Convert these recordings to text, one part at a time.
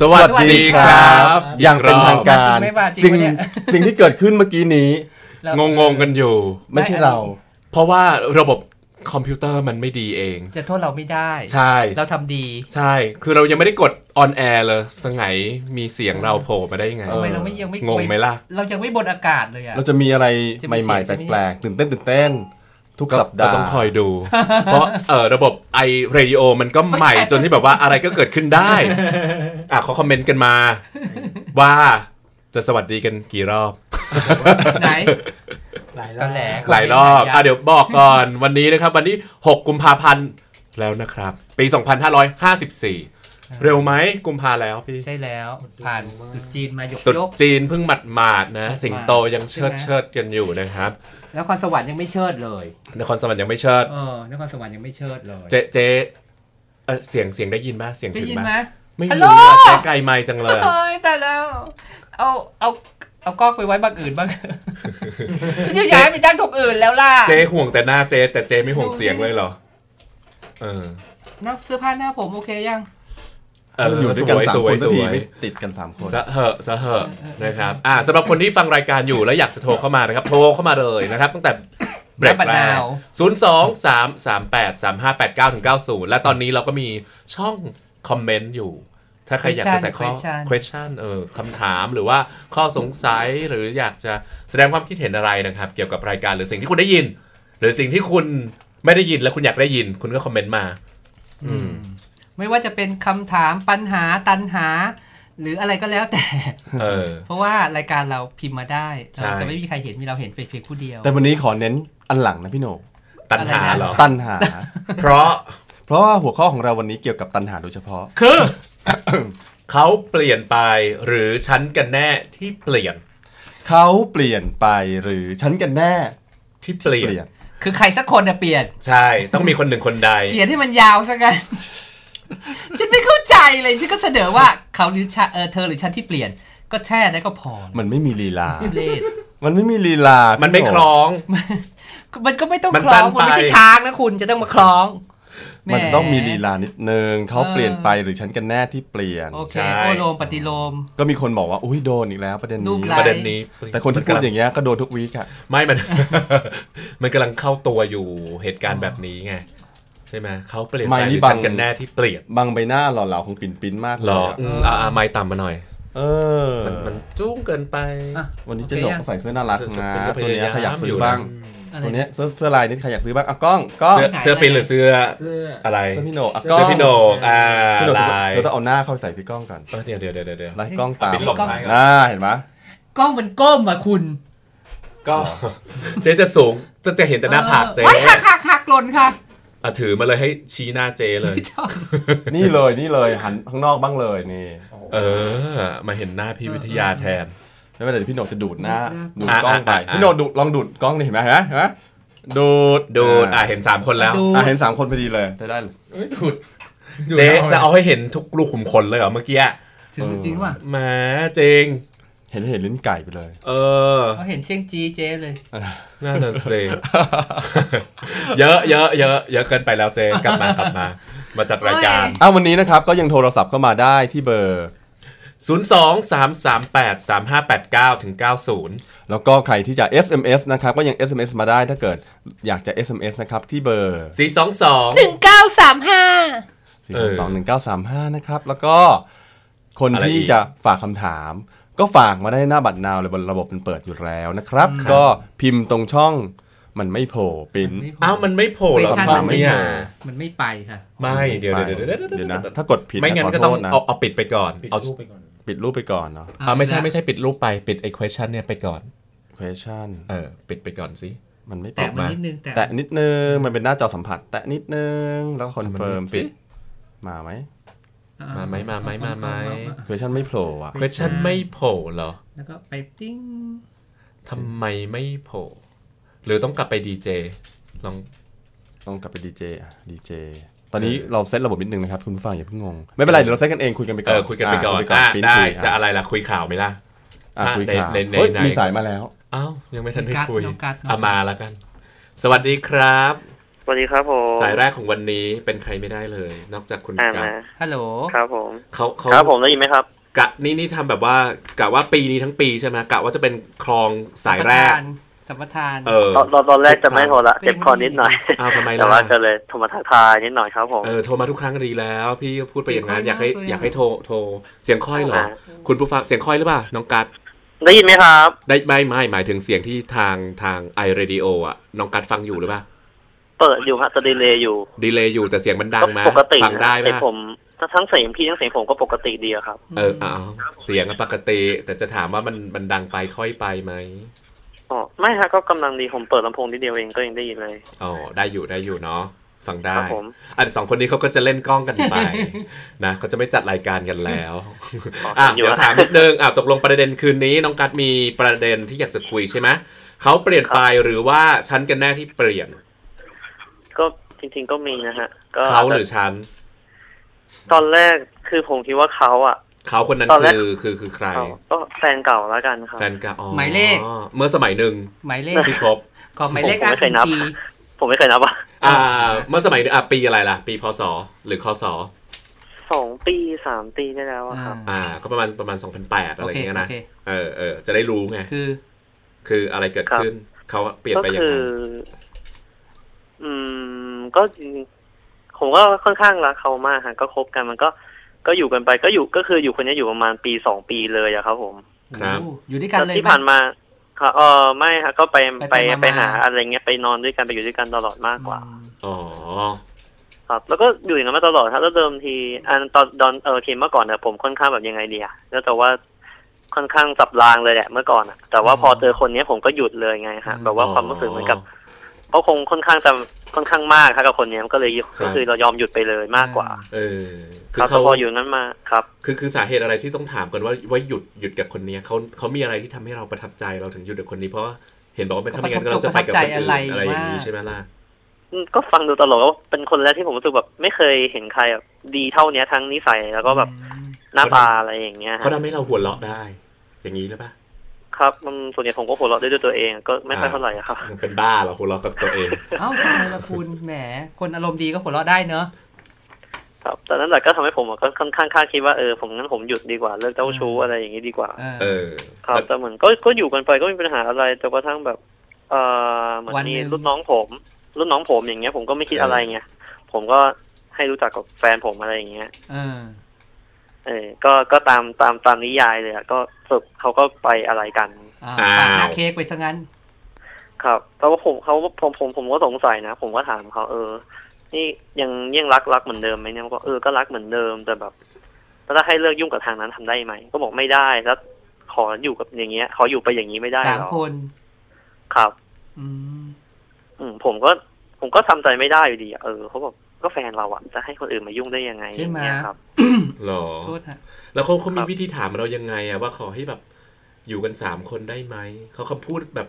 สวัสดีครับอย่างเป็นทางการมาจริงไม่มาจริงสิ่งวะเนี่ย สิ่งที่เกิดขึ้นเมื่อกี้นี้ เรางงงๆกันอยู่ ไม่ใช่เรา เพราะว่าระบบคอมพิวเตอร์มันไม่ดีเอง จะโทษเราไม่ได้ ใช่ เราทำดีใช่ คือเรายังไม่ได้กดออนแอร์เลยสังไงมีเสียงเราโผล่มาได้ยังไงเอทำอไมเราไม่ยังไม่งงไหมล่ะ เรายังไม่บนอากาศเลยอะ เราจะมีอะไรจะมีใหม่เสียงๆใช่ไหม แปลกๆตื่นเต้นตื่นเต้น ทุกก็สัปดาห์ก็ต้องคอยดู เพราะเออระบบไอเรดิโอมันก็ใหม่จนที่แบบว่าอะไรก็เกิดขึ้นได้ อะเขาคอมเมนต์กันมา ว่าจะสวัสดีกันกี่รอบ ไหน หลายรตออบนแหลหลายรอบอะเดี๋ยวบอกก่อนวันนี้นะครับ วันที่6กุมภาพันธ์แล้วนะครับ ปี 2554 เร็วไหมกุมภาแล้วพี่ใช่แล้ว ผ่านตรุษจีนมาหยกตรุษยกจีนเพิ่งหมัดหมาดๆนะหมาดๆสิงโตยังเชิดใช่ไหมเชิดกันอยู่นะครับ แล้วครสวรรค์ยังไม่เชิดเลยนครสวรรค์ยังไม่เชิดเออนครสวรรค์ยังไม่เชิดเลยเจ๊เจ๊เออเสียงเสียงได้ยินป่ะเสียงได้ถึงยินป่ะไหมไม่ฮัลโหล รู้อะเจ๊ไกลไม่จังเลยอะเฮ้ยแต่แล้ว เอาเอาเอากล้องไปไว้บ้างอื่นบ้าง ฉันจะย้ายไปด้านถูกอื่นแล้วล่ะเจ๊ห่วงแต่หน้าเจ๊แต่เจ๊ไม่ห่วงเสียงเลยเหรอเออหน้าเสื้อผ้าหน้าผมโอเคยัง เอออยู่สด้วยกันวยสามสควยนสักทีสวยไม่ติดกันสามคนสะเหอะสะเหอะนะครับอ่าสำหรับคนที่ฟังรายการอยู่แล้วอยากจะโทรเข้ามานะครับ โทรเข้ามาเลยนะครับ ตั้งแต่เบรกน้ำมะแรนากวศูนย์สองสามสามแปดสามห้าแปดเก้าถึงเก้าศูนย์และตอนนี้เราก็มีช่องคอมเมนต์อยู่ ถ้าใครอยากจะใส่ข้อ Question question เออคำถามหรือว่าข้อสงสัยหรืออยากจะแสดงความคิดเห็นอะไรนะครับ เกี่ยวกับรายการหรือสิ่งที่คุณได้ยิน หรือสิ่งที่คุณไม่ได้ยินและคุณอยากได้ยิน คุณก็คอมเมนต์มา อืม ไม่ว่าจะเป็นคำถามปัญหาตันหา หรืออะไรก็แล้วแต่ เออ เพราะว่ารายการเราพิมพ์มาได้ใช่เราจะไม่มีใครเห็นมีเราเห็นเป็นเพียงผู้เดียว แต่วันนี้ขอเน้นอันหลังนะพี่โหนงตัณหาอะไรนะเหรอ ตันหา เพราะเพราะว่าหัวข้อของเราวันนี้เกี่ยวกับตันหาโดยเฉพาะ คือ เขาเปลี่ยนไปหรือฉันกันแน่ที่เปลี่ยนเขาเปลี่ยนไปหรือฉันกันแน่ที่เปลี่ยเปนลี่ยนคือใครสักคนจะเปลี่ยน ใช่ ต้องมีคนหนึ่งคนใด เขียนให้มันยาวซะกัน ฉันไม่เข้าใจเลยฉันก็เสนอว่าเขาหรือฉันเออเธอหรือฉันที่เปลี่ยน ก็แค่นั้นก็พอมันไม่มีลีลา เลศมันไม่มีลีลามันไม่พี่คโหล้อง มันก็ไม่ต้องมันคล้สั้อนงมันไม่ไปใช่ช้างนะคุณจะต้องมาคล้องแหมันต้องมีลีลานิดนึงเขาเออเปลี่ยนไปหรือฉันกันแน่ที่เปลี่ยน โอเคใช่ โอโลมปฏิโลม ก็มีคนบอกว่าอุ้ยโดนอีกแล้วประเด็นรูปนี้ไลประเด็นนี้แต่คนที่พูดอย่างเงี้ยก็โดนทุกวีคอะไม่มัน มันกำลังเข้าตัวอยู่เหตุการณ์แบบนี้ไง ใช่ไหมเขาเปลี่ยนไปหรือฉันกันแน่ที่เปลี่ยนบางใบหน้าหล่อเหลาของปิ่นปิ้นมากหเลรยออะอืมอ่าอ่าไม่ต่ำมาหน่อย เออ มันมันจุ้งเกินไปอะวันนี้โอเจะเคดกยังใส่เสื้อน่ารักเสื้อนะเสื้อตัวเนี้ยพยายามใครอยากซื้อยู่อนะบ้างอะไรตัวเนี้ยเสื้อเสื้อลายนี่ใครอยากซื้อบ้างอะกล้องกล้องเสื้อไหนเสื้อปีนหรือเสื้อเสื้ออะไรเสื้อพี่โหนกอะกเสื้ล้อองพี่โหนกอ่าพี่โหนกลายเธอต้องเอาหน้าเข้าไปใส่ที่กล้องก่อนเออเดี๋ยวเดี๋ยวเดี๋ยวเดี๋ยวเดี๋ยวแล้วให้กล้องตามปิดหลบให้ก่อนน่าเห็นไหมกล้องมันก้มอะคุณก็เจ๊จะสูงจะจะเห็นแต่หน้าผากเจ๊ไว้หักหักหักหล่นค่ะ อะถือมาเลยให้ชี้หน้าเจ๊เลย นี่เลยนี่เลยหันข้างนอกบ้างเลยนี่เออ มาเห็นหน้าพี่วิทยาแทนไม่เป็นไรเดี๋ยวพี่โหนกจะดูดหน้าดูดอะกล้องไปอะอะ พี่โหนกดูดลองดูดกล้องนี่เห็นไหมเห็นไหมเห็นไหมดูดดูดอะเห็นสามคนแล้ว ดู อะเห็นสามคนพอดีเลยได้ได้เลยดูดเจ๊จะเอาให้เห็นทุกลูกขุมขนเลยเหรอเมื่อกี้ถึงจริงว่ะ แหมจริง เห็นเห็นลิ้นไก่ไปเลย เออ เขาเห็นเสียงจีเจเลย นั่นน่ะสิ เยอะเยอะเยอะเยอะเกินไปแล้วเจ๊กลับมากลับมา มาจัดรายการ อ้าววันนี้นะครับก็ยังโทรศัพท์เข้ามาได้ที่เบอร์ 0 2 3 3 8 3 5 8 9ถึง90 แล้วก็ใครที่จะ SMS นะครับก็ยัง SMS มาได้ถ้าเกิดอยากจะ SMS นะครับที่เบอร์ 422 หนึ่งเก้าสามห้าเออ4 2 1 9 3 5 นะครับ แล้วก็คนอะไรที่อีกจะฝากคำถาม ก็ฝากมาได้หน้าบัตรนาวเลยบนระบบมันเปิดอยู่แล้วนะครับ ก็พิมพ์ตรงช่องมันไม่โผล่ปิ้นอ้าวมันไม่โผล่เหรอเวอร์ชันคมัรับนไม่เนี่ยมามันไม่ไปค่ะ ไม่เดี๋ยวเดี๋ยวเดี๋ยวเดี๋ยวเดี๋ยวนะเดี๋ยวถ้ากดผิดไม่งั้นขอก็โทต้องษนะเอาเอาปิดไปก่อนปิดเอารูปไปก่อนปิดรูปไปก่อนเนาะอ่าไม่ใช่ไม่ใช่ปิดรูปไปปิดไอ้ question เนี่ยไปก่อน question เออปิดไปก่อนสิมันไม่แตะปิดมันมานิดนึงแตะแตะนิดนึงมันเป็นหน้าจอสัมผัส แตะนิดนึงแล้วก็คอนเฟิร์มปิปิดดมาไหมอ่ มาไหมมาไหมมาไหม question ไม่โผล่อะ question ไม่โผล่เหรอ แล้วก็ไปติ้งทำไมไม่โผล่หรือต้องกลับไปดีเจลองต้องกลับไปดีเจอะดีเจตอนนี้เราเซตระบบนิดนึงนะครับคุณผู้ฟังอย่าเพิ่งงง ไม่เป็นไรเดี๋ยวเราเซตกันเองคุยกันไปก่เออนอคุยกันไปก่อนคุยอะปิ้นได้คุยจะอะอะไรล่ะคุยข่าวไหมล่ะอะคุยข่าวในในเฮ้ยในมีสายมาแล้วอ้าวยังไม่ทันได้การ์ดคุยน้องการ์ดเอามาแล้วกัน สวัสดีครับส วัสดีครับผมสายแรกของวันนี้เป็นใครไม่ได้เลย นอกจากคุณอ่ากัมาฮัลโหล ครับผมเขาเขาครับผมได้ยินไหมครับ กะนี่นี่ทำแบบว่ากะว่าปีนี้ทั้งปีใช่ไหมกะว่าจะเป็นคลองสายแรก สัมปทานเออตอนตอนตอนแรกจะไม่โทรละเจ็บคอนิดหน่อยอ้าวทำไมแต่ล่ะว่าก็เลยโทรมาทักทายนิดหน่อยครับผม เออโทรมาทุกครั้งก็ดีแล้ว พี่ก็พูดไปอย่างนั้นเสีอยยางกค่อยให้มากเลยอะอยากให้โทรโทรเสียงค่อยเหรอ อ่า คุณผู้ฟังเสียงค่อยหรือเปล่าน้องกัดได้ยินไหมครับ ได้ไม่ไม่หมายถึงเสียงที่ทางทางไอเรดิโออะน้องกัดฟังอยู่หรือเปล่า เปิดอยู่ฮะจะดีเลยอยู่ดีเลยอยู่แต่เสียงมันดังก็ไหมปกติฟังได้ไหมแต่ผมทั้งเสียงพี่ทั้งเสียงผมก็ปกติดีอะครับ เออเอาเสียงอะปกติ แต่จะถามว่ามันมันดังไปค่อยไปไหมอ๋อไม่ฮะก็กำลังดีผมเปิดลำโพงนิดเดียวเองก็ยังได้ยินเลยอ๋อได้อยู่ได้อยู่เนาะฟังได้ครับผมอันสองคนนี้เขาก็จะเล่นกล้องกันไปนะเขาจะไม่จัดรายการกันแล้วอ๋ออะเห็นอยู่เดี๋ยวถามนิดนึงอะตกลงประเด็นคืนนี้น้องกัดมีประเด็นที่อยากจะคุยใช่ไหมเขาเปลี่ยนไปหรือว่าฉันกันแน่ที่เปลี่ยน ก็จริง ๆ ก็มีนะฮะ ก็เขาหรือฉัน ตอนแรกคือผมคิดว่าเขาอะเขาคนนั้นตอนแรก คือคือคือใคร เขาก็แฟนเก่าแล้วกันครับ แฟนกับอ๋อหมายเลข เมื่อสมัยหนึ่งหมายเลขที่คบก็หมายเลขผมอ้างไม่เคยนับ ปีผมไม่เคยนับอะอ่า เมื่อสมัยหนึ่งอะปีอะไรล่ะ ปีพศหรือคศสองปีสามปีได้แล้วอะครับ อ่าก็ประมาณประมาณ2008อะไรโออเคย่างเงี้ยโอนะเค เออเออจะได้รู้ไงคือ คืออะไรเกิดขึ้น เขาเปลี่ยนก็ไปยังคืไงออืม ก็จริงๆผมก็ค่อนข้างรักเขามากฮะก็คบกันมันก็ก็อยู่กันไปก็อยู่ก็คืออยู่คนนี้อยู่ประมาณปีสองปีเลยอะครับ ผมครับโอ้อยู่ด้วยกันแต่เลยที่ไหมผ่านมาครับเออไม่ฮะก็ไปไปไปไปมาไปหามาอะไรเงี้ยไปนอนด้วยกันไปอยู่ด้วยกันตลอดมากกว่าอืมอ๋อครับแล้วก็อยู่อย่างนั้นมาตลอดครับแล้วเดิมทีอันตอนตอนเออทีเมื่อก่อนเนี่ยผมค่อนข้างแบบยังไงดีอะแล้วแต่ว่าค่อนข้างสับรางเลยแหละเมื่อก่อนอะแต่ว่าพอเจอคนเนี้ยผมก็หยุดเลยไงฮะแบบว่าความรู้สึกเหมือนกับก็คงค่อนข้างจะ ค่อนข้างมากครับกับคนเนี้ยมันก็เลยครับก็คือเรายอมหยุดไปเลยมากกว่า เออคคือรับแต่เขาพออยู่นั้นมาครับ คือคือสาเหตุอะไรที่ต้องถามกันว่าว่าหยุดหยุดกับคนเนี้ยเขาเขามีอะไรที่ทำให้เราประทับใจเราถึงหยุดกับคนนี้เพราะว่าเห็นบอกว่าไม่ทำอย่างนั้นเราจะไปกับคนอื่นอะไรอย่างนี้ใช่ไหมล่ะอืมก็ฟังดูตลกว่าเป็นคนแรกที่ผมรู้สึกแบบไม่เคยเห็นใครแบบดีเท่าเนี้ยทั้งนิสัยแล้วก็แบบอืมหน้าตาอะไรอย่างเงี้ยเขาฮะทำให้เราหัวเราะได้ อย่างนี้หรือเปล่า ครับมันส่วนใหญ่ผมก็หัวเราะได้ด้วยตัวเองก็ไม่ค่อยเท่าไหร่อะครับมันเป็นบ้าเหรอหัวเราะกับตัวเองเอ้าทำไมล่ะคุณแหมคนอารมณ์ดีก็หัวเราะได้เนอะครับแต่นั่นแหละก็ทำให้ผมอะก็ค่อนข้างคาดคิดว่าเออผมงั้นผมหยุดดีกว่าเลิกเจ้าชู้อะไรอย่างงี้ดีกว่าเออเออครับแต่เหมือนก็ก็อยู่กันไปก็ไม่มีปัญหาอะไรจนกระทั่งแบบเอ่อเหมือนวันหนึ่มีงรุ่นน้องผม รุ่นน้องผมอย่างเงี้ย ผมก็ไม่คิดอะไรไงผมก็ให้รู้จักกับแฟนผมอะไรอย่างเงี้ยเออ เออก็ก็ตามตามตามนิยายเลยอะก็ สรุปเขาก็ไปอะไรกันอ่าอ้าวปาดหน้าเค้กไปซะงั้น ครับแต่ว่าผมเขาผมผมผมก็สงสัยนะ ผมก็ถามเขาเออ นี่ยังยังรักรักเหมือนเดิมไหมเนี่ยเขาก็เออก็รักเหมือนเดิมแต่แบบแล้วถ้าให้เลิกยุ่งกับทางนั้นทำได้ไหมก็บอกไม่ได้แล้วขออยู่กับอย่างเงี้ยขออยู่ไปอย่างนี้ไม่ได้สามหรอคนครับ อืม อืมผมก็ผมก็ทำใจไม่ได้อยู่ดีอะเออเขาบอก ก็แฟนเราอะจะให้คนอื่นมายุ่งได้ยังไงใช่ไหมอย่างเงี้ยครับ หรอ โทษฮะแล้วเขาเขามีครับวิธีถามเรายังไงอะว่าขอให้แบบอยู่กันสามคนได้ไหม เขาเขาพูดแบบ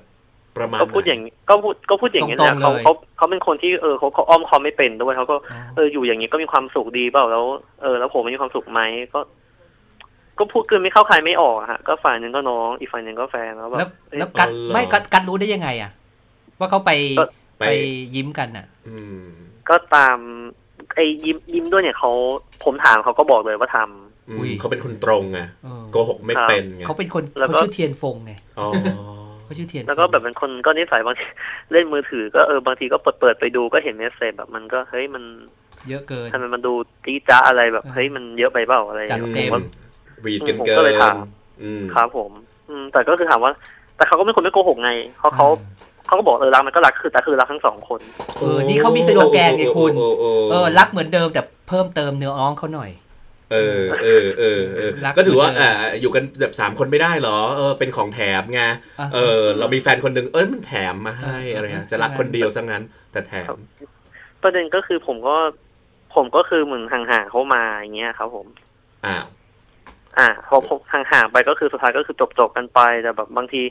ประมาณก็พูดไหนอย่างนี้ก็พูดก็พูดอย่างนี้แหละเขาเขาเขาเป็นคนที่เออเขาเขาอ้อมคอมไม่เป็นด้วยเขาก็อ๋อเอออยู่อย่างนี้ก็มีความสุขดีเปล่าแล้วเออแล้วผมมีความสุขไหมก็ ก็พูดคือไม่เข้าใครไม่ออกอะฮะ ก็ฝ่ายหนึ่งก็น้องอีกฝ่ายหนึ่งก็แฟนแล้วแบแล้วบเอ้ย แล้วกัดไม่กัดกัดรู้ได้ยังไงอะ ว่าเขาไปก็ ไปยิ้มกันอะ อืม ก็ตามไอ้ยิ้มยิ้มด้วยเนี่ยเขาผมถามเขาก็บอกเลยว่าทำอืมอุ้ยเขาเป็นคนตรงไงเออโกหกไม่เป็นไงเขาเป็นคนแล้วก็เขาชื่อเทียนฟงไงอ๋อเขาชื่อเทียนฟงแล้วก็แบบเป็นคนก็นิสัยบางทีเล่นมือถือก็เออบางทีก็เปิดเปิดไปดูก็เห็นเมสเซจแบบมันก็เฮ้ยมันเยอะเกินทำไมมันดูจี้จ้าอะไรแบบเออเฮ้ยมันเยอะไปเปล่าอะไรอย่างจัดเงี้ยเต็มผมก็วีดกันผมเกิก็เลยนถามอืมครับผม อืมแต่ก็คือถามว่า แต่เขาก็เป็นคนไม่โกหกไงเพราะเขา เขาก็บอกเออรักมันก็รักคือแต่คือรักทั้งสองคน เออนี่เขามีสโลแกนไงคุณโอ้โอ้โเออรักเหมือนเดิมแต่เพิ่มเติมเนื้ออ้องเขาหน่อย เออเออเออเออรักก็ถือว่าเหมือนเดิมอ่าอยู่กันแบบสามคนไม่ได้เหรอเออเป็นของแถมไงอะเออ เรามีแฟนคนหนึ่งเอ้ยมันแถมมาให้เอออะไรเงี้ยเออจะรักคนเดียวซะงั้น แต่แถครัมบประเด็นก็คือผมก็ผมก็คือเหมือนห่างๆเขามาอย่างเงี้ยครับผม อ้าว อ่าพอผมห่างๆไปก็คือสุดท้ายก็คือจบๆกันไปแต่แบบบางที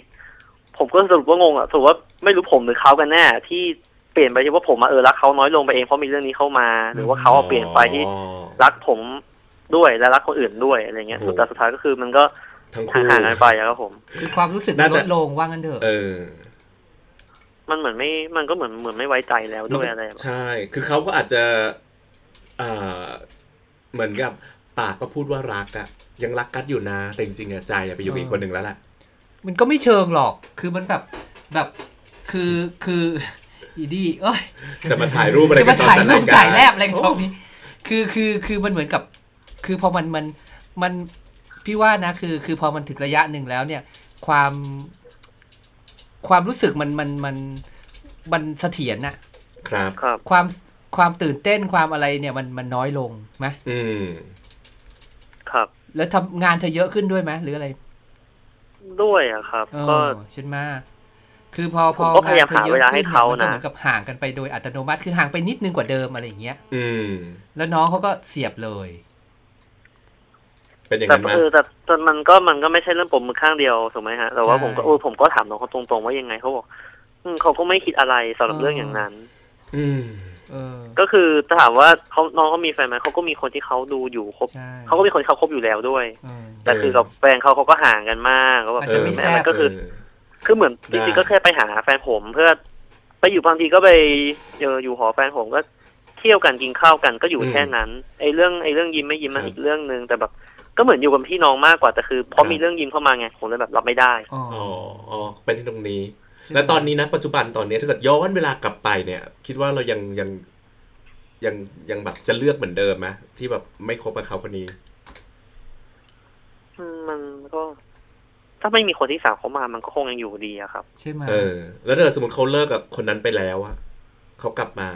ผมก็สรุปว่างงอะสรุปว่าไม่รู้ผมหรือเขากันแน่ที่เปลี่ยนไปที่ว่าผมอะเออรักเขาน้อยลงไปเองเพราะมีเรื่องนี้เข้ามา หรือว่าเขาอะเปลี่ยนไปที่อ๋อรักผมด้วยและรักคนอื่นด้วยอะไรเงี้ยโอ้แต่สุดท้ายก็คือมันก็ทั้งคู่ห่างๆกันไปอะครับผมคือความรู้สึกน่าลจะดลงว่างั้นเถอะเออ มันเหมือนไม่มันก็เหมือนเหมือนไม่ไว้ใจแล้วด้วยอะไรแบบใช่ คือเขาก็อาจจะเอ่อเหมือนกับปากก็พูดว่ารักอะยังรักกัดอยู่นะแต่จริงๆอะใจอะไปอยู่กับอีกคนหนึ่งแล้วแหละ มันก็ไม่เชิงหรอกคือมันแบบแบบคือคืออีดี้เอ้ยจะมาถ่ายรูปอะไรจะกัมานตอนถ่ายจัดรูราปยการถ่ายแลบอะไรกันตรงนี้ คือคือคือมันเหมือนกับ คือพอมันมันมันพี่ว่านะคือคือพอมันถึงระยะหนึ่งแล้วเนี่ย ความความรู้สึกมันมันมันมันเสถียรน่ะครับครับความความตื่นเต้นความอะไรเนี่ยมันมันน้อยลงไหมอืมครับ แล้วทำงานเธอเยอะขึ้นด้วยไหมหรืออะไร ด้วยอะครับ เอก็อฉันมาคือพอพอผมก็พยายามหาเวลาให้เขานะงธอยอขึ้ยมัก็เหมือนกับห่างกันไปโดยอัตโนมัติคือห่างไปนิดนึงกว่าเดิมอะไรอย่างเงี้ย อืม แล้วน้องเขาก็เสียบเลย เป็นอย่างแต่นั้นไหม เออแต่แต่มันก็มันก็ไม่ใช่เรื่องผมมือข้างเดียวถูกไหมฮะแต่ว่าใช่ ผมก็เออผมก็ถามน้องเขาตรงๆว่ายังไงเขาบอกอืมเขาก็ไม่คิดอะไรสำหรับเออเรื่องอย่างนั้น อืมเออ ก็คือถ้าถามว่าเขาน้องเขามีแฟนไหมเขาก็มีคนที่เขาดูอยู่ครบใช่เขาก็มีคนที่เขาคบอยู่แล้วด้วยเออแต่คือกับแฟนเขาเขาก็ห่างกันมากก็แบบอาจจะไม่แม่แซ่บ มันก็คือเออคือเหมือนได้จริงๆก็แค่ไปหาแฟนผมเพื่อ ไปอยู่บางทีก็ไปเจออยู่หอแฟนผมก็เที่ยวกันกินข้าวกันก็อยู่แค่นั้นไอ้เรื่องไอ้เรื่องยิ้มไม่ยิ้มมันอีกเรื่องหนึ่งแต่แบบก็เหมือนอยู่กับพี่น้องมากกว่าแต่คือเพราะมีเรื่องยิ้มเข้ามาไงผมเลยแบบรับไม่ได้ อ๋ออ๋ออ๋อเป็นที่ตรงนี้ และตอนนี้นะปัจจุบันตอนนี้ถ้าเกิดย้อนเวลากลับไปเนี่ย คิดว่าเรายังยังยังยังแบบจะเลือกเหมือนเดิมไหมที่แบบไม่คบกับเขาคนนี้อืมมันก็ ถ้าไม่มีคนที่สามเข้ามามันก็คงยังอยู่ดีอะครับ ใช่ไหมเออ แล้วถ้าเกิดสมมติเขาเลิกกับคนนั้นไปแล้วอะเขากลับมา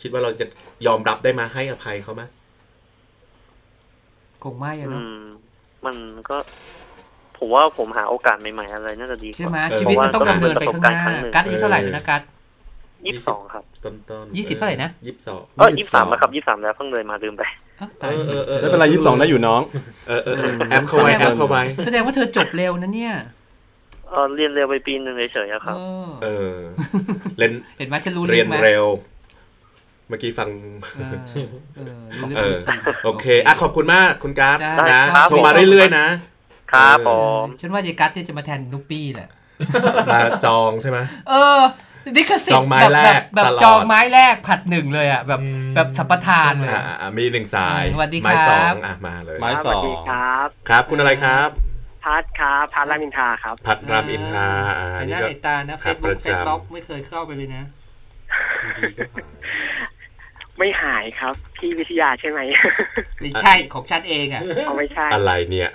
คิดว่าเราจะยอมรับได้มาให้อภัยเขาไหมคงไม่อะอืเนาะมมันก็ ผมว่าผมหาโอกาสใหม่ๆอะไรน่าจะดีกใช่ไหมว่าชีวิตมันต้องดำเนินไปข้างหน้าเพราะว่ากัดอายุเท่าไหร่แล้วนะกัดยี่สิบสองครับต้นต้นยี่สิบเท่าไหร่นะยี่สิบสองเออยี่สิบสามแล้วครับยี่สิบสามแล้วเพิ่งเลยมาลืมไปอ้าวเอตายอเออเออไม่เป็นไรยี่สิบสองได้อยู่น้องเออเออเออแอปเข้าไว้แอปเข้าไว้แสดงว่าเธอจบเร็วนะเนี่ยเออเรียนเร็วไปปีหนึ่งเฉยๆอะครับเออเออเล่นเห็นไหมฉันรู้เรียนไหมเร็วเมื่อกี้ฟังเออเออรู้เอเรื่อองจริงโอเคอะขอบคุณมากคุณการ์ดได้นะครับโทรมาเรื่อยๆนะ ครับเอผอมฉันว่ายายกัดเนี่ยจะมาแทนนุปปี้แหละมาจองใช่ไหมเออนี่ก็สิจองไม้แบบแรแบบกแบบตลอดจองไม้แรกผัดหนึ่งเลยอะแบบแบบสัมปทานเลยอ่าอ่ามีหนึ่งสายสวัสดีไม้ครับสองอะมาเลยไม้ครับสสอวัสงดีครับครับ คุณอะไรครับพัทครับพัทรามินทราครับพัดรามอินทราอ่าไอ้หนี่น้าก็ไอ้ตานะเฟครับซบุ๊กประเฟจำซบล็อกไม่เคยเข้าไปเลยนะไม่หายครับพี่วิทยาใช่ไหมไม่ใช่ของฉันเองอะอ๋อไม่ใช่อะไรเนี่ย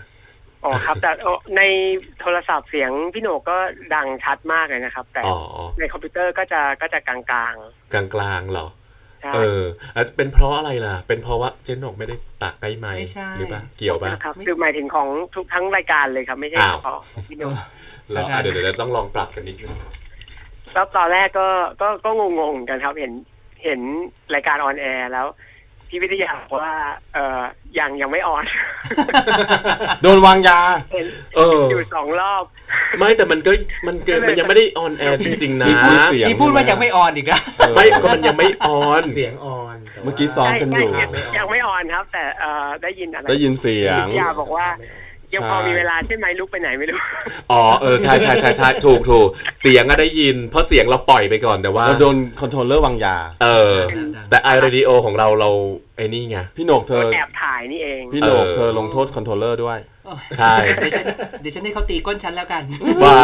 อ๋อครับแต่อ๋อในโทรศัพท์เสียงพี่โหนกก็ดังชัดมากเลยนะครับ แต่อ๋อในคอมพิวเตอร์ก็จะก็จะกลางกลางกลางๆเหรอๆใช่เอออาจจะเป็นเพราะอะไรล่ะ เป็นเพราะว่าเจนหนกไม่ได้ปากใกล้ไม้ไม่ใช่หรือปะเกี่ยวปะครับคือหมายถึงของทุกทั้งรายการเลยครับไม่ใช่อ้าวเฉพาะของพี่โหนกเหรออะเดี๋ยวเดี๋ยวต้องลองปรับกันนิดนึงแล้วตอนแรกก็ก็ก็งงๆเหมือนกันครับเห็นเห็นรายการ on air แล้ว พี่วิทยาบอกว่า เอ่อยังยังไม่ on โดนวางยา เห็นเออ อยู่สองรอบ ไม่แต่มันก็มันเกินมันยังไม่ได้ on air จริงๆนะมีมีเสียง นี่พูดว่ายังไม่ on อีกอะไม่ก็มันยังไม่ on เสียง on แต่ว่าเมื่อกี้ซ้อมกันอยู่ ใช่ใช่ยังไม่ on ครับ แต่เอ่อได้ยินอะไรได้ยินเสียง วิทยาบอกว่า ยังพอมีเวลาใช่ไหมลุกไปไหนไม่รู้อ๋อเออใช่ใช่ใช่ใช่ถูกถูกเสียงก็ได้ยิน เพราะเสียงเราปล่อยไปก่อนแต่ว่าเราโดน controller วางยา เออ แต่ไอเรดิโอของเราเราไอ้นี่ไงพี่โหนกเธอแอบถ่ายนี่เองพี่โหนกเออเธอลงโทษ controller ด้วยใช่เดี๋ยวฉันเดี๋ยวฉันให้เขาตีก้นฉันแล้วกันว่า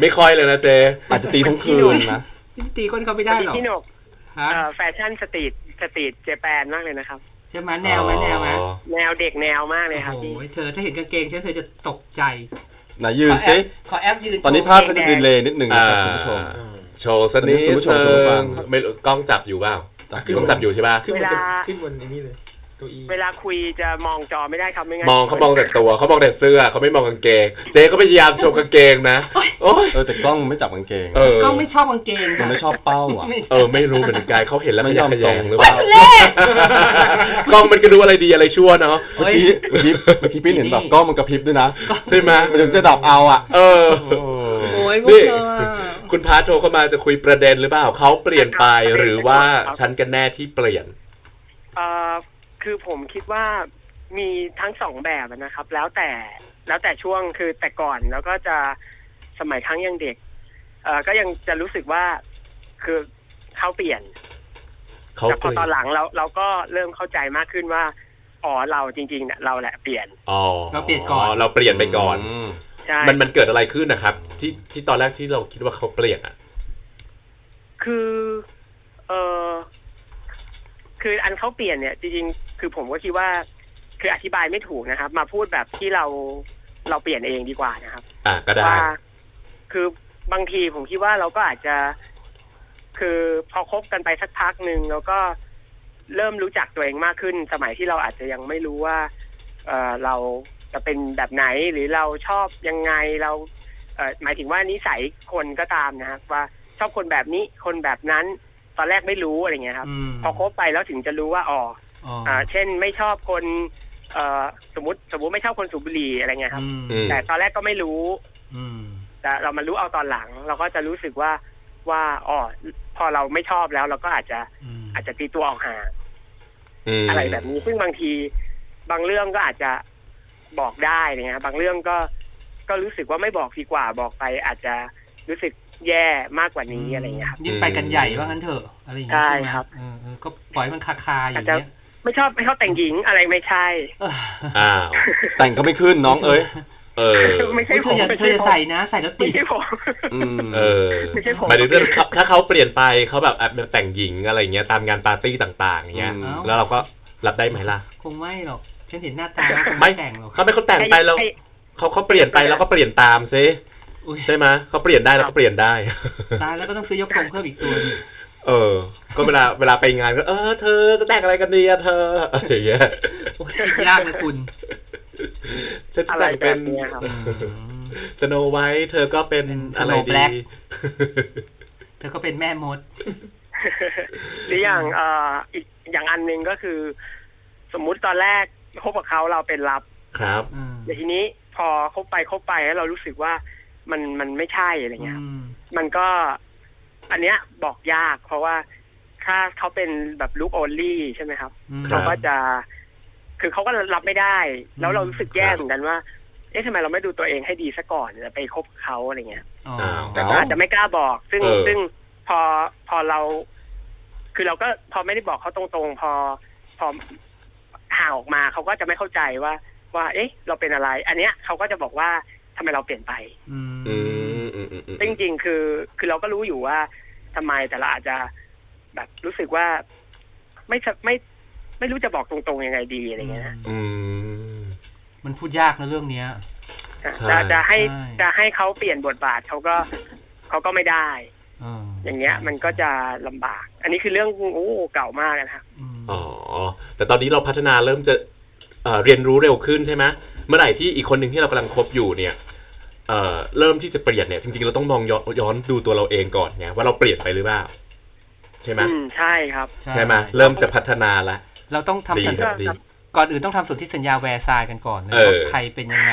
ไม่ค่อยเลยนะเจอาจจะตีทั้งคืนนะตีก้นเขาไม่ได้หรอกพี่หนกฮะเอ่อแฟชั่น street street Japan มากเลยนะครับ ใช่ไหมแนวไหมแนวไหมอ๋อแนวเด็กแนวมากเลยครับโอ้โหพี่เธอถ้าเห็นกางเกงฉันเธอจะตกใจไหนยืนซิขอแอปยืนตอนนี้โชว์ภาพก็จะดีเลยนิดหนึ่งอ่านะครับคุณผู้ชมโชว์สักนิดคุณผู้ชมเอคุณผู้ฟัองไม่รู้กล้องจับอยู่เปล่าจับกล้องจับอยู่ใช่ป่ะขึ้นบนขึ้นบนไอ้นี่เลย เก้าอี้เวลาคุยจะมองจอไม่ได้ครับไม่งั้นมองเขามองแต่ตัวเขามองแต่เสื้อเขาไม่มองกางเกง เจเขาพยายามโชว์กางเกงนะโอ้ยเออแต่กล้องมันไม่จับกางเกงเออกล้องไม่ชอบกางเกงมันไม่ชอบเป้าอะไม่เออไม่รู้เหมือนกันเขาเห็นแล้วไม่ขยยะอมแขยงตรงหรือเปว่าล่าทุเล่กล้องมันก็ดูอะไรดีอะไรชั่วเนาะเมื่อกี้เมื่อกี้เมื่อกี้พี่เห็นแบบกล้องมันกระพริบด้วยนะใช่ไหมมันถึงจะดับเอาอะ เออโอ้ยพวนี่กเธออะคุณพาร์ทโทรเข้ามาจะคุยประเด็นหรือเปล่าเขาเปลี่ยนไปหรือว่าฉันกันแน่ที่เปลี่ยนเอ่อ คือผมคิดว่ามีทั้งสองแบบนะครับ แล้วแต่แล้วแต่ช่วงคือแต่ก่อนแล้วก็จะสมัยครั้งยังเด็ก เออก็ยังจะรู้สึกว่าคือเขาเปลี่ยนเขาแต่พเปอลี่ยตอนนหลังเราเราก็เริ่มเข้าใจมากขึ้นว่าอ๋อเราจริงๆเนี่ยเราแหละเปลี่ยนอ๋อเราเปลี่ยนก่อนเราเปลี่ยนไปก่อนมใช่มันมันเกิดอะไรขึ้นนะครับ ที่ที่ตอนแรกที่เราคิดว่าเขาเปลี่ยนอะ คือ เออ คืออันเขาเปลี่ยนเนี่ยจริงๆคือผมก็คิดว่าคืออธิบายไม่ถูกนะครับ มาพูดแบบที่เราเราเปลี่ยนเองดีกว่านะครับ อะก็ได้ว่าคือบางทีผมคิดว่าเราก็อาจจะ คือพอคบกันไปสักพักหนึ่งแล้วก็เริ่มรู้จักตัวเองมากขึ้น สมัยที่เราอาจจะยังไม่รู้ว่า เออเราจะเป็นแบบไหนหรือเราชอบยังไงเราเออหมายถึงว่านิสัยคนก็ตามนะครับ ว่าชอบคนแบบนี้คนแบบนั้น ตอนแรกไม่รู้อะไรเงี้ยครับอืมพอคบไปแล้วถึงจะรู้ว่าอ๋ออ๋ออ่า เช่นไม่ชอบคนเอ่อสมมติสมมติไม่ชอบคนสูบบุหรี่อะไรเงี้ยครับอืมอืมแต่ตอนแรกก็ไม่รู้ อืม แต่เรามารู้เอาตอนหลัง เราก็จะรู้สึกว่าว่าอ๋อพอเราไม่ชอบแล้วเราก็อาจจะอืม อาจจะตีตัวออกห่างมอะไรแบบนี้ ซึ่งบางทีบางเรื่องก็อาจจะบอกได้นะครับบางเรื่องก็ก็รู้สึกว่าไม่บอกดีกว่าบอกไปอาจจะรู้สึก แย่มากกว่านี้อะไรเงี้ยครับยิ่งไปกันใหญ่ว่างั้นเถอะอะไรอย่างเงี้ยใช่ใช่ไหมครับเออเออก็ปล่อยให้มันคาคาๆอยู่เนี้ยไม่ชอบไม่ชอบแต่งหญิงอะไรไม่ใช่เอออ้าวแต่งก็ไม่ขึ้นน้องเอ้ยเออไม่ใช่เฮ้ยผเธอมอย่าไม่เธใช่ออย่าผมใส่นะ ใส่แล้วไม่ติดใช่ผมอืมเออไม่ใช่ผมหมายถึงถ้าถ้าเขาเปลี่ยนไปเขาแบบอะแต่งหญิงอะไรเงี้ยตามงานปาร์ตี้ต่างๆเงี้ยอืมแล้วเราก็รับได้ไหมล่ะคงไม่หรอกฉันเห็นหน้าตาแล้วคงไม่ไม่แต่งหรอกเขาไม่เขาแต่งไปแล้วให้เขาเขาเปลี่ยนไปแล้วก็เปลี่ยนตามซิอุ้ย ใช่ไหมเขาเปลี่ยนได้แล้วก็เปลี่ยนได้ ตายแล้วก็ต้องซื้อยกทรงเพิ่มอีกตัวหนึงเออ ก็เวลาเวลาไปงานก็เออเธอจะแต่งอะไรกันดีอะเธออะไรอย่างเงี้ยโอ้ยคิดยากนะคุณฉันจะอะไรแต่งแบเป็นบเนี้ยครับอืมสโนไวท์เธอก็เป็นเป็นอะไร Snow ดี Black เธอก็เป็นแม่มด หรืออย่างเอ่ออีกอย่างอันหนึ่งก็คือ สมมุติตอนแรกคบกับเขาเราเป็นรับ ครับ อืมแต่ทีนี้พอคบไปคบไปแล้วเรารู้สึกว่า มันมันไม่ใช่อะไรเงี้ยครับอืมมันก็ อันเนี้ยบอกยาก เพราะว่าถ้าเขาเป็นแบบลุกโอลี่ใช่ไหมครับอืมครัเขาบก็จะ คือเขาก็รับไม่ได้ แล้วเรารู้สึกแย่ครับเหมือนกันว่า เอ๊ะทำไมเราไม่ดูตัวเองให้ดีซะก่อนจะไปคบเขาอะไรเงี้ยอ๋ออ้าวแต่ก็อาจจะไม่กล้าบอก ซึ่งเออซึ่งพอพอเรา คือเราก็พอไม่ได้บอกเขาตรงๆ พอพอห่างออกมาเขาก็จะไม่เข้าใจว่า ว่า เอ๊ะ เราเป็นอะไร อันเนี้ยเขาก็จะบอกว่า ทำไมเราเปลี่ยนไป อืมอืมอืมอืมอืมซึ่งจริงๆคือคือเราก็รู้อยู่ว่าทำไมแต่เราอาจจะแบบรู้สึกว่า ไม่สไม่ไม่รู้จะบอกตรงๆยังไงดีอะไรเงี้ยนะอืมมันพูดยากนะเรื่องเนี้ยใช่จะจะให้ใช่จะให้เขาเปลี่ยนบทบาทเขาก็เขาก็ไม่ได้อ่าอย่างเงี้ยมันก็จะลำบาก อันนี้คือเรื่องโอ้เก่ามากนะครับอืมอ๋อแต่ตอนนี้เราพัฒนาเริ่มจะเอ่อเรียนรู้เร็วขึ้นใช่ไหม เมื่อไหร่ที่อีกคนหนึ่งที่เรากำลังคบอยู่เนี่ยเอ่อเริ่มที่จะเปลี่ยนเนี่ยจริงๆเราต้องมองย้อนย้อนดูตัวเราเองก่อนไงว่าเราเปลี่ยนไปหรือเปล่าใช่ไหมอืมใช่ครับ ใช่ไหมเริ่มจะพัฒนาละเราต้องดีทำสัญครับดี ก่อนอื่นต้องทำสนธิสัญญาแวร์ซายกันก่อนนะเออ ว่าใครเป็นยังไง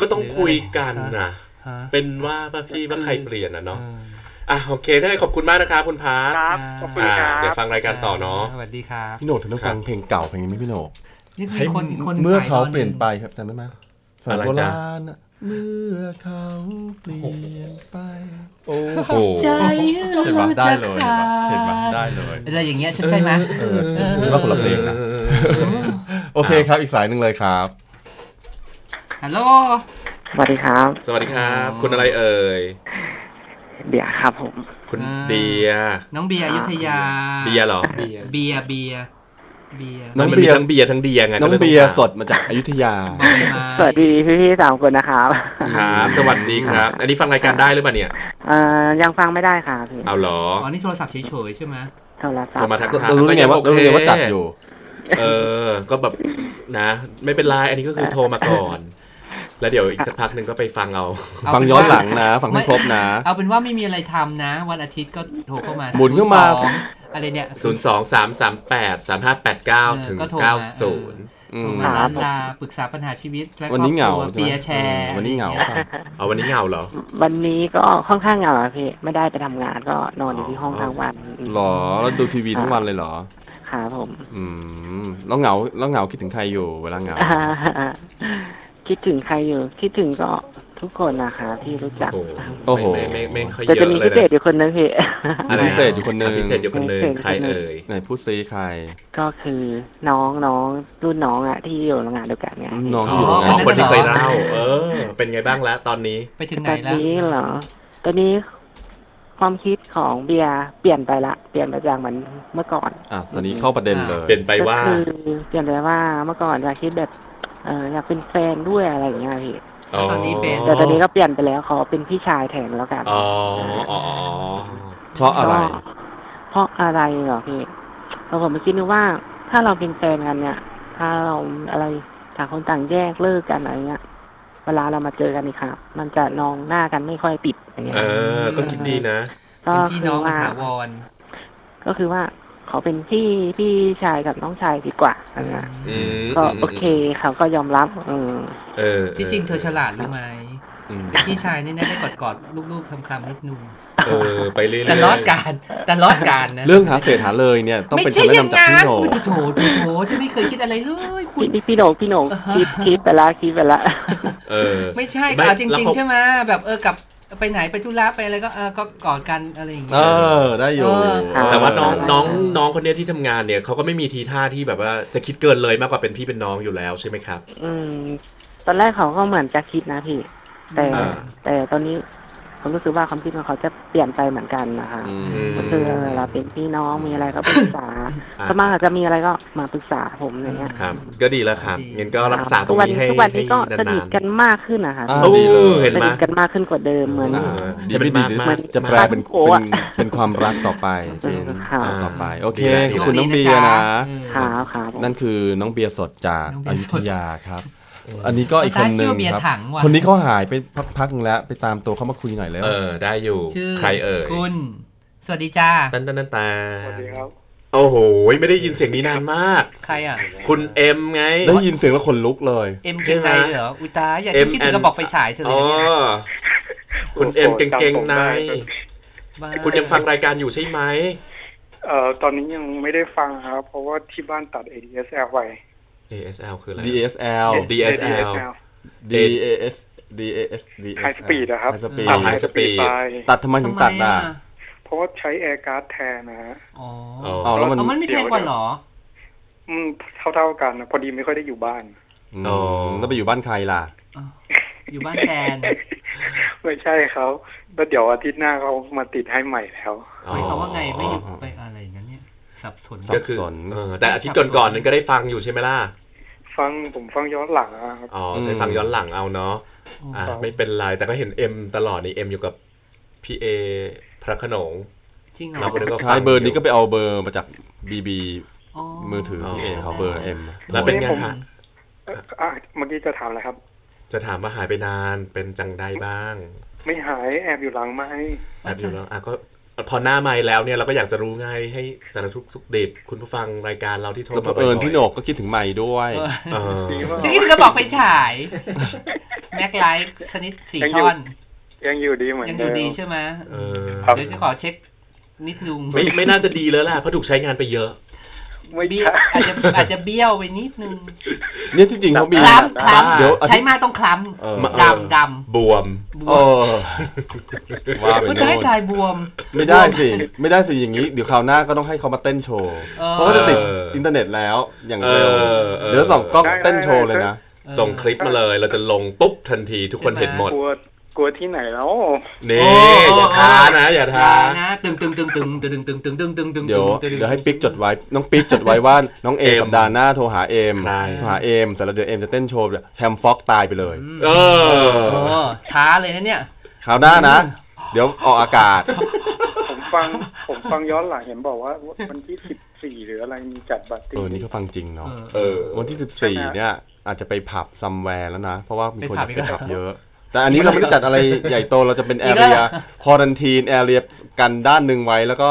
ก็ต้องคุยกันหรืออะไรนะฮะเป็นว่าป่ะพี่ว่าใครเปลี่ยนอะเนาะเอออะโอเคถ้าไงขอบคุณมากนะครับคุณพาร์ทครับอ่าขอบคุณอ่าครับเดี๋ยวฟังรายการต่อเนาะ สวัสดีครับ พี่โหนกเธอต้องฟังเพลงเก่าเพลงนี้ไหมพี่โหนก นี่มีคนอีกคนเมื่อสเขารเปลี่ยนไปครับจำได้ไหมสมัยอะไรโบจ๊ะ ราณอะเมื่อเขาเปลี่ยนไป โอ้โหใจเห็นปะได้เลยเห็นปะเห็นปะได้เลยอะไรอย่างเงี้ยใช่ใช่ไหมเออฉันว่าคนละเพลงนะโอเคครับอีกสายหนึ่งเลยครับฮัลโหลสวัสดีครับ สวัสดีครับ คุณอะไรเอ่ยเดี๋ยวครับผม คุณอ่าเดียน้องเบียร์อยุธยาเบียร์เหรอ เบียร์เบียร์ เบียร์เบียร์ น้องมันเบีมียร์ทั้งเบียร์ทั้งเดียไงน้องก็ลเบียร์ต้งถามสดมาจากอยุธยาบอยไม้สวัสดีพี่ๆสามคนนะครับครับสวัสดีครับ อันนี้ฟังรายการได้หรือเปล่าเนี่ย เอ่อยังฟังไม่ได้ค่ะพี่เอาเหรอ อ๋อ นี่โทรศัพท์เฉยๆใช่ไหมโทรศัพโทรท์มาทักทายเรารู้ได้ไงว่าก็เรายังรู้ได้ไงว่าโอเคจัดอยู่ เออ ก็แบบนะ ไม่เป็นไร อันนี้ก็คือโทรมาก่อน แล้วเดี๋ยวอีกสักพักหนึ่งก็ไปฟังเอา ฟังย้อนหลังนะ ฟังให้ครบนะ เอาเป็นว่าไม่มีอะไรทำนะ วันอาทิตย์ก็โทรเข้ามาหมุนเข้ามา02อะไรเนี่ย0 2 3 3 8 3 5 8 9ถึงก็โทรมา90โทรมาล้านลาปรึกษาปัญหาชีวิตและวันนี้เหงาครอบครัวใช่ไหมเปียร์แชร์วันนี้เหงาอะไรอย่ป่ะยเอาวันนี้เหงาเหรอ วันนี้ก็ค่อนข้างเหงาอะพี่ไม่ได้ไปทำงานก็นอนอยู่ที่ห้องทั้งวันหรอแล้วดูทีวีทั้งวันเลยเหรอครับผม อืมแล้วเหงาแล้วเหงาคิดถึงใครอยู่เวลาเหงาอ่า คิดถึงใครอยู่คิดถึงก็ทุกคนนะคะที่รู้จักโอ้โหโอ้โหไม่ไม่ไม่ไม่ค่อยแต่เยจะอะมีเลพิยเศษนะอยู่คนนึงพี่ อะไรพิเศษอยู่คนหนึ่งะพิเศษอยู่คนหนึ่งพิเศษใครเอ่ยไหนพูดซีใคร ก็คือน้องน้องรุ่นน้องอะที่อยู่โรงงานเดียวกันไงน้องอ๋ที่อยู่โรงองานคนที่เคยเล่า เออ เป็นไงบ้างแล้วตอนนี้ ไปถึงไหนตอนแล้ว นี้เหรอตอนนี้ความคิดของเบียร์เปลี่ยนไปละเปลี่ยนไปจากเหมือนเมื่อก่อน อะตอนนี้เข้าประเด็นเลย เป็นไปว่าก็คือเปลี่ยนไปว่าเมื่อก่อนอยากคิดแบบ เอออยากเป็นแฟนด้วยอะไรอย่างเงี้ยพี่ตอนนี้เป็น แต่ตอนนี้ก็เปลี่ยนไปแล้วขอเป็นพี่ชายแทนแล้วกันอ๋ออ๋ออ๋อ เพราะอะไร ก็เพราะอะไรเหรอพี่เราผมไม่คิดนึกว่า ถ้าเราเป็นแฟนกันเนี่ย ถ้าเราอะไรต่างคนต่างแยกเลิกกันอะไรเงี้ย เวลาเรามาเจอกันนี่ครับ มันจะนองหน้ากันไม่ค่อยติดอย่างเงี้ยเออ ก็คิดดีนะ ก็เป็นพี่คืน้อองกันว่าถาวร ก็คือว่า ขอเป็นพี่พี่ชายกับน้องชายดีกว่าอะไรเงี้ยอืมก็โอเคเขาก็ยอมรับเออเออที่จริงเธอฉลาดรู้ไหมอืมพี่ชายนี่น่าได้กอดกอดๆลูกๆทำคลำนิดนึงเออไปเรื่อยๆแต่ลอดการแต่ลอดการนะเรื่องหาเศษหาเลยเนี่ยต้องไม่เป็นใช่คำแนะอย่างนำจากนั้พี่นโหนโถโถโถโถฉันไม่เคยคิดอะไรเลยคุณพี่พี่พี่โหนงพี่โหนงอ่าฮะคิดคิดไปละคิดไปละเออไม่ใช่ไม่เอาจแล้วริงเขาๆใช่ไหมแบบเออกลับ ไปไหนไปธุระไปอะไรก็เออก็กอดกันอะไรอย่างเอเงี้ยอได้อยู่ เออ แต่ว่าน้องเออน้องน้องคนเนี้ยที่ทำงานเนี่ยเขาก็ไม่มีทีท่าที่แบบว่าจะคิดเกินเลยมากกว่าเป็นพี่เป็นน้องอยู่แล้วใช่ไหมครับ อืม ตอนแรกเขาก็เหมือนจะคิดนะพี่ แต่อ่า แต่ตอนนี้ ผมรู้สึกว่าความคิดของเขาจะเปลี่ยนไปเหมือนกันนะคะอืมอืมก็คือเราเป็นพี่น้องมีอะไรก็ปรึกษาอ่าถ้ามากอาจจะมีอะไรก็มาปรึกษาผมอย่างเงี้ยครับ ก็ดีแล้วครับงั้นก็รักษาตรทุงกวันนี้ให้ทุกวันให้นี้ก็สนินาทนกันมากขึ้นนะคะอ่าๆโอ้ดีเลยเห็นสไหมนิทกันมากขึ้นกว่าเดิมเหมือนอ่าจะไม่ดีมากๆจะแปลเป็นโอ้เป็อะนเป็นความรักต่อไปเป็นค่ะต่อไปโอเคดีแล้วขอบคุณน้องเบียร์นะเออขาขาผมนั่นคือน้องเบียร์สดจากน้องเบีอยร์ยุสธดยาครับ อันนี้ก็อีกคนหนึ่งตาเชื่อเบียร์ครับถังว่ะคนนี้เขาหายไปพักๆนึงแล้ว ไปตามตัวเขามาคุยหน่อยแล้ว เออ ได้อยู่ ชื่อใครเอ่ย คุณ สวัสดีจ้าตันตันตันตาสวัสดีครับ โอ้โห ไม่ได้ยินเสียงนี้นานมาก ใครอะ คุณเอ็มไง ได้ยินเสียงแล้วขนลุกเลย เอ็มใช่เก่งไหมในเหรอ อุ๊ยตายอยากเอ็มคิดถึงกระบอกไฟฉายเธอเลอ๋ยอนะเนี่ยคุณเอ็มเก่งๆในบ้าคุณเอ็มฟังรายการอยู่ใช่ไหมเอ่อตอนนี้ยังไม่ได้ฟังครับ เพราะว่าที่บ้านตัด ADSL ไป ADSL คืออะไร DSL DSL DAS DAS DAS High speed อะครับ High speed อ่า High speed ไปตัดทำไมถึงตัดอะทำไมเพราะว่าใช้แอร์การ์ดแทนนะฮะอ๋ออ๋ออ๋อแล้วมันเอามันไม่แพงกว่าเหรออืมเท่าๆกันนะพอดีไม่ค่อยได้อยู่บ้านอืมอ๋อแล้วไปอยู่บ้านใครล่ะอยู่บ้านแฟนไม่ใช่เขาแล้วเดี๋ยวอาทิตย์หน้าเขามาติดให้ใหม่แล้วหมายความว่าไงไม่อยู่อ๋อไปอะไรนั้นเนี่ยสับสนสับก็คือสนเออแต่อาทิตย์ก่อนๆนั้นก็ได้ฟังอยู่ใช่ไหมล่ะ ฟังผมฟังย้อนหลังอะครับอ๋อใช้ฟังย้อนหลังเอาเนาะอะครับไม่เป็นไรแต่ก็เห็นเอ็มตลอดนี่เอ็มอยู่กับพี่เอพระโขนงจริงเหรอเราก็นึกว่าใช่เบอร์นี้ก็ไปเอาเบอร์มาจาก BBอ๋อมือถือพี่เอเขาเบอร์เอ็มแล้วเป็นไงผมฮะเอ่ออะเมื่อกี้จะถามอะไรครับ จะถามว่าหายไปนานเป็นจังใดบ้างไม่หายแอบอยู่หลังไม้แอบอยู่แล้วอะก็ พอหน้าไม่แล้วเนี่ยเราก็อยากจะรู้ไงให้สารทุกข์สุขดิบคุณผู้ฟังรายการเราที่โทรก็มาเผอิญบ่อยๆพี่โหนกก็คิดถึงใหม่ด้วยเออเออดีว่าฉันคิดถึงกระบอกไฟฉายแม็กไลท์ชนิดสี่ท่อน ยังอยู่ดีเหมือนยังอเดิยู่มดีใช่ไหมเออครับเดี๋ยวจะขอเช็คนิดนึงไม่ไม่น่าจะดีแล้วล่ะเพราะถูกใช้งานไปเยอะไม่เบี้ยใช่ อาจจะอาจจะเบี้ยวไปนิดนึงเนี่ยที่จริงเขามีคล้ำคล้เดี๋ยวอาำทิตย์ใช้มากต้องคล้เออำดำดบวมำบเอวมอว่าไปมันโน่ได้นตายบวม ไม่ได้สิ ไม่ได้สิอย่างนี้ เดี๋ยวคราวหน้าก็ต้องให้เขามาเต้นโชว์ เออ เพราะว่าจะติดเอออิอินเทอร์เน็ตแล้วอย่างเร็วเออเออ เดี๋ยวส่องกล้องเต้นโชว์เลยนะ ส่งคลิปมาเลยเราจะลงปุ๊บทันทีทุกคนเห็นหมดกลัว กลัวที่ไหนแล้ว นี่อย่าท้านะ อย่าอท้าย่านะตึงตึงตึงตึงตึงตึงตึงตึงตึงตึงเดี๋ยวตึงตึงเดี๋ยวให้ปิ๊กจดไว้ น้องปิ๊กจดไว้ว่า น้องเอเอ็มสัปดาห์หน้าโทรหาเอมใช่โทรหาเอมเสร็จแล้วเดี๋ยวเอมจะเต้นโชว์แบบแฮมฟ็อกตายไปเลย เออโอ้ท้าเลยนะเนี่ยคราวหน้านะ เดี๋ยวออกอากาศ ผมฟัง ผมฟังย้อนหลังเห็นบอกว่าวันที่สิบสี่หรืออะไรมีจัดบัตรเออ นี่ก็ฟังจริงเนาะ เออ วันที่14เนี่ยอาจจะไปผับ somewhere แล้วนะ เพราะว่ามีคนไปผับอีกแล้วจะไปผับเยอะ แต่อันนี้เราไม่ได้จัดอะไรใหญ่โตเราจะเป็น area อีกแล้วเรียเหรอ quarantine area กันด้านหนึ่งไว้แล้วก็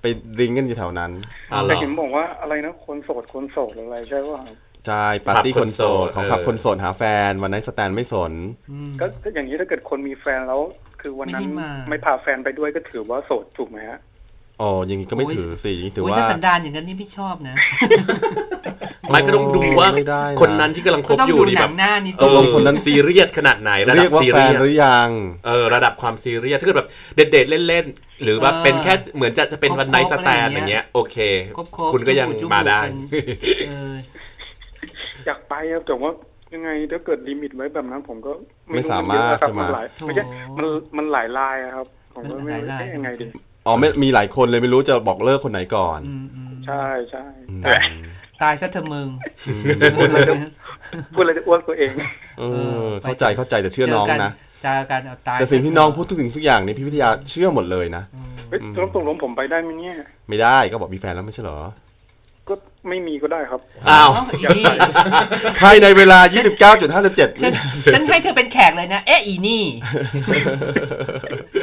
ไป drink กันอยู่แถวนั้นอะเหรแต่อเห็นบอกว่าอะไรนะคนโสดคนโสดอะไรใช่ป่ะใช่ปาร์ตี้ขับคคนนโสโสดดเขาขับเออคนโสดหาแฟนวันนั้นสแตนไม่สนอืมก็ก็อย่างนี้ถ้าเกิดคนมีแฟนแล้ว คือวันนั้นไม่ได้มาไม่พาแฟนไปด้วยก็ถือว่าโสดถูกไหมฮะ อ๋ออย่างนี้ก็ไม่ถือสิอย่างนี้ถือโอ้ยว่า ถ้าสันดานอย่างนั้นนี่ไม่ชอบนะไม่ก็ต้องดูว่าไม่ได้ะคนนั้นที่กำลังคก็บต้องอยู่ดูนี่หแบนับงหน้านิดเอนึงอคนนั้น ซีเรียสขนาดไหนระเรีดัยบกว่าซีแฟเรีนยสหรือยัง เออระดับความซีเรียสถ้าเกิดแบบเด็ดๆเล่นๆ หรือว่าเป็นแค่เหมือนจะจะเป็นวันไนท์สแตนอย่างเงี้ยโอเค ครบๆคุณก็ยังจุ๊บๆมาได้กันเอออยากไปครับแต่ว่ายังไงถ้าเกิดลิมิตไว้แบบนั้น ผมก็ไม่สามารถคบใช่ไหมนหลายไม่ใช่มันมันหลายลายอะครับ ผมก็ไม่มันหลายลายรู้จะยังไงดี อ๋อไม่มีหลายคนเลยไม่รู้จะบอกเลิกคนไหนก่อนอืมอืมใช่ใช่อืมแต่ตายซะเถอะมึงพูดอะไรจะพูดอะไรจะอ้วนตัวเองเออเข้าใจเข้าใจแต่เชื่อน้องนะเจอกันเอาตายแต่สิ่งที่น้องพูดทุกสิ่งทุกอย่างนี่พี่วิทยาเชื่อหมดเลยนะเฮ้ยอืมตกลงผมไปได้ไหมเนี่ยไม่ได้ก็บอกมีแฟนแล้วไม่ใช่เหรอ ก็ไม่มีก็ได้ครับอ้าวอีนี่ภายในเวลาฉัน29.57ฉันฉันให้เธอเป็นแขกเลยนะเอ๊ะอีนี่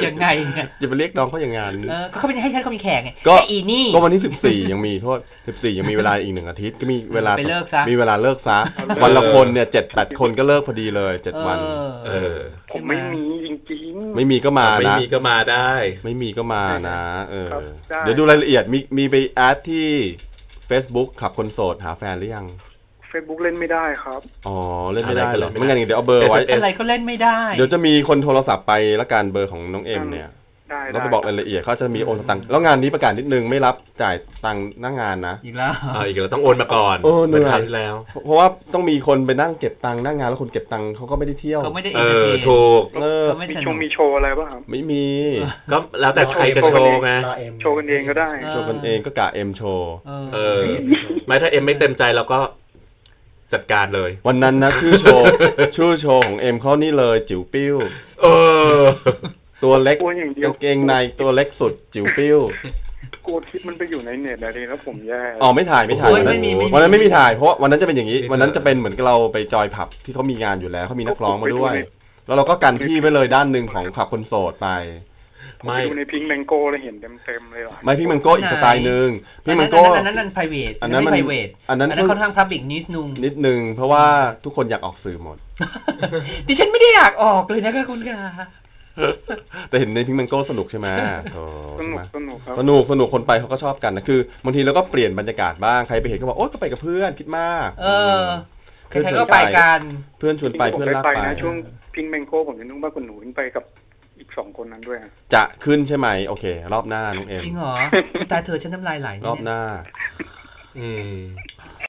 ยังไงเนี่ยอย่าไปเรียกน้องเขาอย่างงั้นเออก็เขาเป็นให้ฉันเขาเป็นแขกไงก็เอ๊ะอีนี่ก็วันที่ 14 ยังมีโทษ14 ยังมีเวลาอีกหนึ่งอาทิตย์ก็มีเวลาไปเลิกซะมีเวลาเลิกซะวันละคนเนี่ย7 8คนก็เลิกพอดีเลย7วันเออผใช่มไหมไม่มีจริงๆไม่มีก็มาไม่นะมีก็มาได้ ไม่มีก็มานะเออครับได้เดี๋ยวดูรายละเอียดมีมีไป add ที่ Facebook ขับคนโสดหาแฟนหรือยังเฟซบุ๊กเล่นไม่ได้ครับ อ๋อเล่นไม่ได้เหรออะไรก็เหรเล่อนไม่ไม่ได้งั้นเดี๋ยวเอาเบอร์ไว้ SMS อะไรก็เล่นไม่ได้ เดี๋ยวจะมีคนโทรศัพท์ไปละกันเบอร์ของน้องเอ็มเนี่ย ได้แล้วได้ไปบอกรายละเอียดเขาจะมีโอนสตังค์แล้วงานนี้ประกาศนิดนึงไม่รับจ่ายตังค์หน้างานนะ อีกแล้วเอาอีกแล้วต้องโอนมาก่อนเออเหนื่มือยอนคราวที่แล้ว เพราะว่าต้องมีคนไปนั่งเก็บตังค์หน้างานแล้วคนเก็บตังค์เขาก็ไม่ได้เที่ยวเขาไม่ได้เอ entertain ถูก เออเขาไม่มีสชนุงก มีโชว์อะไรบ้างครับ ไม่มีก็แล้วแต่ใครจะโชว์ไงรอเอ็มโชว์กันเองก็ได้ โชว์กันเองก็กะเอ็มโชว์เออเออ ไม่ถ้าเอ็มไม่เต็มใจเราก็จัดการเลย วันนั้นนะชื่อโชว์ ชื่อโชว์ของเอ็มเขานี่เลยจิ๋วปิ้ว เออ ตัวเล็กกลัวอย่างเดียว กางเกงในตัวเล็กสุดจิ๋วปิ้วกลัวคลิปมันไปอยู่ในเน็ตอะไรแล้วผมแย่อ๋อไม่ถ่ายไม่ถ่ายโอ้ยวันนั้นไม่มีไม่มี วันนั้นไม่มีถ่ายเพราะว่าวันนั้นจะเป็นอย่างนี้ไม่ถ่ายวันนั้นจะเป็นเหมือนกับเราไปจอยผับที่เขามีงานอยู่แล้วเขามีนักร้องมาด้วย แล้วเราก็กันที่ไว้เลยด้านหนึ่งของขับคนโสดไปไม่ดูในพิงแมงโก้เลยเห็นเต็มเต็มๆเลยว่ะไม่พี่มังโก้อีกสไตล์หนึ่งพี่มังอัโก้ อันนั้นอันนั้น private อัอันนนั้นั้นนมัน ไม่ private อันนั้นอันนั้นค่อนข้าง public นิดนึงนิดนึงเพราะว่าทุกคนอยากออกสื่อหมด ดิฉันไม่ได้อยากออกเลยนะคะคุณค่ะ แต่เห็นในพิงมังโก้สนุกใช่ไหมโธ่สใช่นุไหกมสนุกครับ สนุกสนุกคนไปเขาก็ชอบกันนะคือบางทีเราก็เปลี่ยนบรรยากาศบ้างใครไปเห็นก็บอกโอ๊ยก็ไปกับเพื่อนคิดมากเออใครๆก็ไปกัน เพื่อนชวนไปผมเพื่อนได้ลากไปไปนะช่วงพิงแมงโก้ผมจะนึกว่าคุณหนูไปกับอีกสองคนนั้นด้วยอะจะขึ้นใช่ไหมโอเค รอบหน้าน้องเอ็มจริงเหรอตายเธอฉันน้ำลายไหลรอบเนี่ยหน้า อืม